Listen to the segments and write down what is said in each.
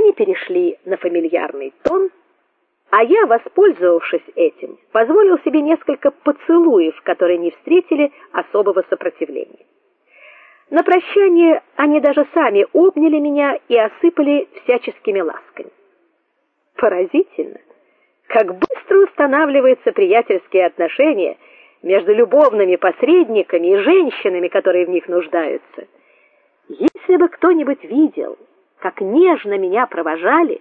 Они перешли на фамильярный тон, а я, воспользовавшись этим, позволил себе несколько поцелуев, которые не встретили особого сопротивления. На прощание они даже сами обняли меня и осыпали всяческими ласками. Поразительно, как быстро устанавливаются приятельские отношения между любовными посредниками и женщинами, которые в них нуждаются. Если бы кто-нибудь видел, как нежно меня провожали,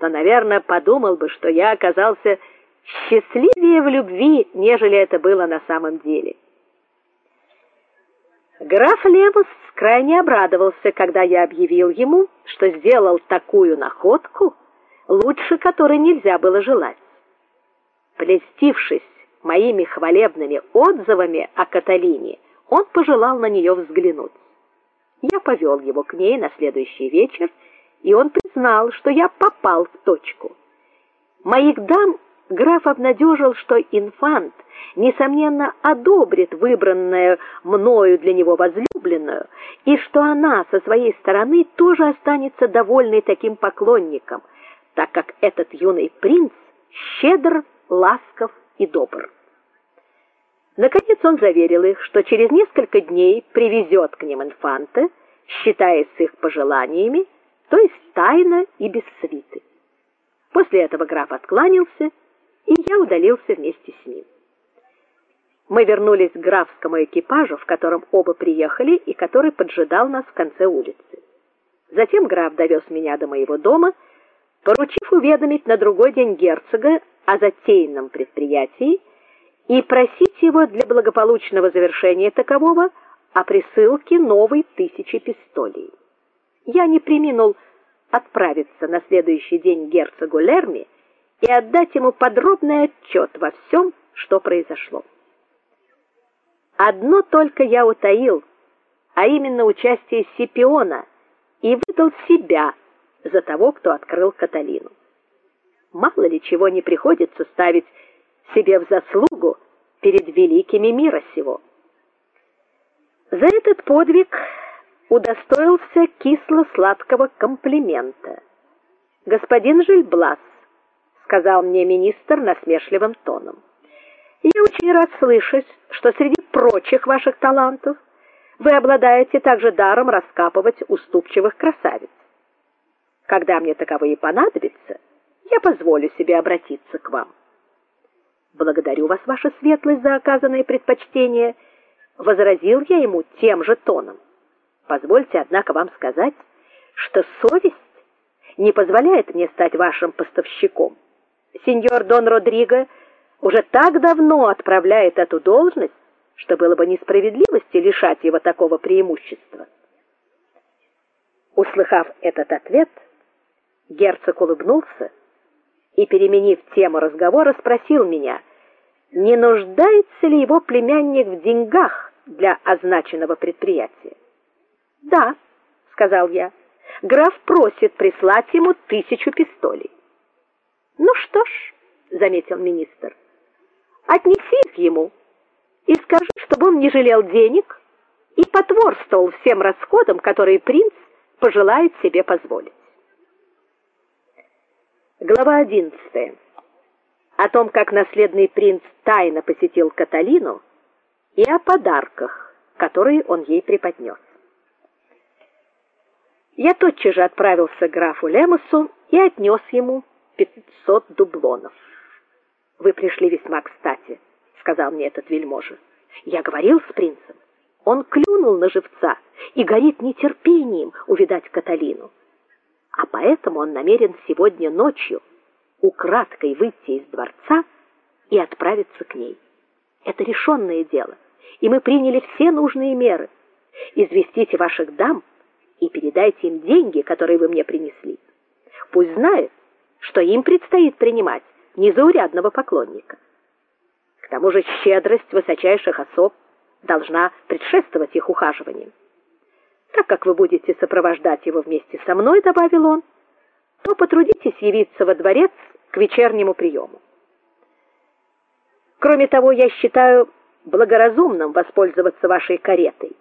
то, наверное, подумал бы, что я оказался счастливее в любви, нежели это было на самом деле. Граф Лемус крайне обрадовался, когда я объявил ему, что сделал такую находку, лучше которой нельзя было желать. Плестившись моими хвалебными отзывами о Каталине, он пожелал на нее взглянуть. Я повел его к ней на следующий вечер, и он признал, что я попал в точку. Моих дам граф обнадежил, что инфант несомненно одобрит выбранную мною для него возлюбленную, и что она со своей стороны тоже останется довольной таким поклонником, так как этот юный принц щедр, ласков и добр. Наконец он заверил их, что через несколько дней привезет к ним инфанта, считаясь с их пожеланиями, то есть тайно и без свиты. После этого граф откланялся, и я удалился вместе с ним. Мы вернулись к графскому экипажу, в котором оба приехали и который поджидал нас в конце улицы. Затем граф довез меня до моего дома, поручив уведомить на другой день герцога о затеянном предприятии и просить его для благополучного завершения такового о присылке новой тысячи пистолей. Я не преминул отправиться на следующий день герцогу Лерми и отдать ему подробный отчет во всем, что произошло. Одно только я утаил, а именно участие Сипиона, и выдал себя за того, кто открыл Каталину. Мало ли чего не приходится ставить себе в заслугу перед великими мира сего. За этот подвиг удостоился кисло-сладкого комплимента. Господин Жильблас, сказал мне министр насмешливым тоном. Я очень рад слышать, что среди прочих ваших талантов вы обладаете также даром раскапывать уступчивых красавиц. Когда мне таковые понадобятся, я позволю себе обратиться к вам. Благодарю вас, ваша светлость, за оказанное предпочтение, возразил я ему тем же тоном. Позвольте, однако, вам сказать, что совесть не позволяет мне стать вашим поставщиком. Сеньор Дон Родриго уже так давно отправляет эту должность, что было бы несправедливости лишать его такого преимущества. Услыхав этот ответ, герцог улыбнулся и, переменив тему разговора, спросил меня: не нуждается ли его племянник в деньгах для означенного предприятия. "Да", сказал я. "Граф просит прислать ему тысячу пистолей". "Ну что ж", заметил министр. "Отнеси их ему и скажи, чтобы он не жалел денег и потворствовал всем расходам, которые принц пожелает себе позволить". Глава одиннадцатая о том, как наследный принц тайно посетил Каталину, и о подарках, которые он ей преподнес. Я тотчас же отправился к графу Лемосу и отнес ему 500 дублонов. Вы пришли весьма кстати, сказал мне этот вельможа. Я говорил с принцем. Он клюнул на живца и горит нетерпением увидать Каталину. А поэтому он намерен сегодня ночью украдкой выйти из дворца и отправиться к ней. Это решенное дело, и мы приняли все нужные меры. Известите ваших дам и передайте им деньги, которые вы мне принесли. Пусть знают, что им предстоит принимать незаурядного поклонника. К тому же щедрость высочайших особ должна предшествовать их ухаживаниям. Так как вы будете сопровождать его вместе со мной, добавил он, то потрудитесь явиться во дворец к вечернему приему. Кроме того, я считаю благоразумным воспользоваться вашей каретой.